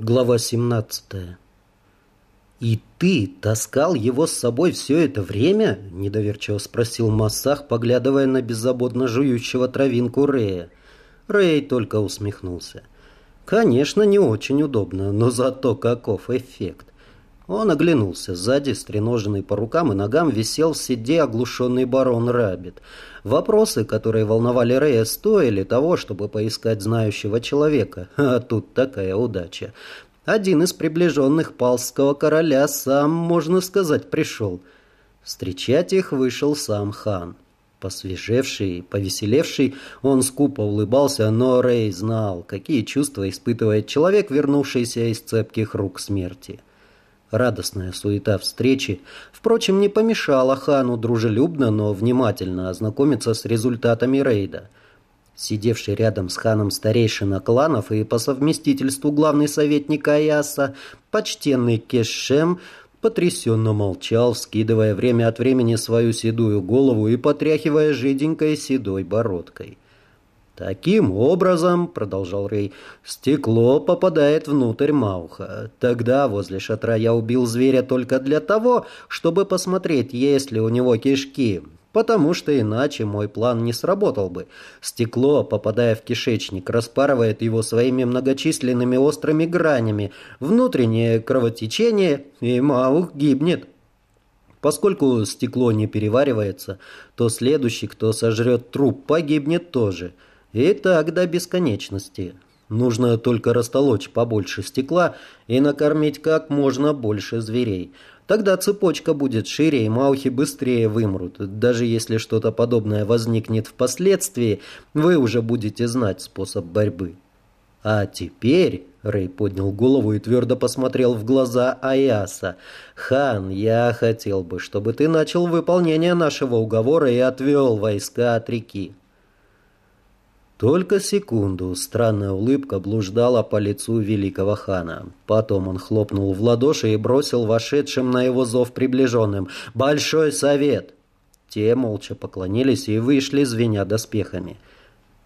Глава 17 «И ты таскал его с собой все это время?» – недоверчиво спросил Массах, поглядывая на беззаботно жующего травинку Рэя. Рэй только усмехнулся. «Конечно, не очень удобно, но зато каков эффект!» Он оглянулся. Сзади, стреноженный по рукам и ногам, висел в седе оглушенный барон Раббит. Вопросы, которые волновали Рэя, стоили того, чтобы поискать знающего человека. А тут такая удача. Один из приближенных палского короля сам, можно сказать, пришел. Встречать их вышел сам хан. Посвежевший, повеселевший, он скупо улыбался, но Рэй знал, какие чувства испытывает человек, вернувшийся из цепких рук смерти. Радостная суета встречи, впрочем, не помешала хану дружелюбно, но внимательно ознакомиться с результатами рейда. Сидевший рядом с ханом старейшина кланов и по совместительству главный советник Аяса, почтенный Кешем, потрясенно молчал, скидывая время от времени свою седую голову и потряхивая жиденькой седой бородкой. «Таким образом, — продолжал Рэй, — стекло попадает внутрь Мауха. Тогда возле шатра я убил зверя только для того, чтобы посмотреть, есть ли у него кишки, потому что иначе мой план не сработал бы. Стекло, попадая в кишечник, распарывает его своими многочисленными острыми гранями, внутреннее кровотечение, и Маух гибнет». Поскольку стекло не переваривается, то следующий, кто сожрет труп, погибнет тоже – и так до бесконечности. Нужно только растолочь побольше стекла и накормить как можно больше зверей. Тогда цепочка будет шире, и маухи быстрее вымрут. Даже если что-то подобное возникнет впоследствии, вы уже будете знать способ борьбы. А теперь... Рэй поднял голову и твердо посмотрел в глаза Аяса. «Хан, я хотел бы, чтобы ты начал выполнение нашего уговора и отвел войска от реки. Только секунду странная улыбка блуждала по лицу великого хана. Потом он хлопнул в ладоши и бросил вошедшим на его зов приближенным «Большой совет!». Те молча поклонились и вышли, звеня доспехами.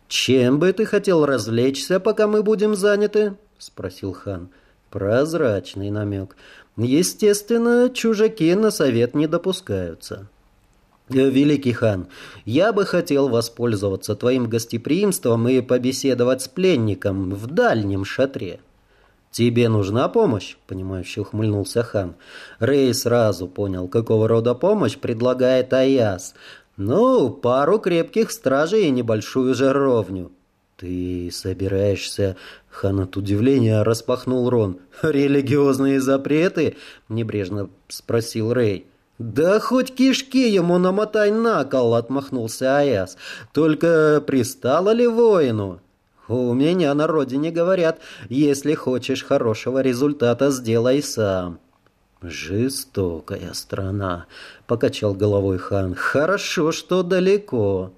«Чем бы ты хотел развлечься, пока мы будем заняты?» — спросил хан. Прозрачный намек. «Естественно, чужаки на совет не допускаются». Э, «Великий хан, я бы хотел воспользоваться твоим гостеприимством и побеседовать с пленником в дальнем шатре». «Тебе нужна помощь?» — понимающе ухмыльнулся хан. Рэй сразу понял, какого рода помощь предлагает Аяс. «Ну, пару крепких стражей и небольшую жаровню». «Ты собираешься...» — хан от удивления распахнул Рон. «Религиозные запреты?» — небрежно спросил Рэй. «Да хоть кишки ему намотай на кол!» — отмахнулся Аяс. «Только пристало ли воину?» «У меня на родине говорят, если хочешь хорошего результата, сделай сам». «Жестокая страна», — покачал головой хан. «Хорошо, что далеко».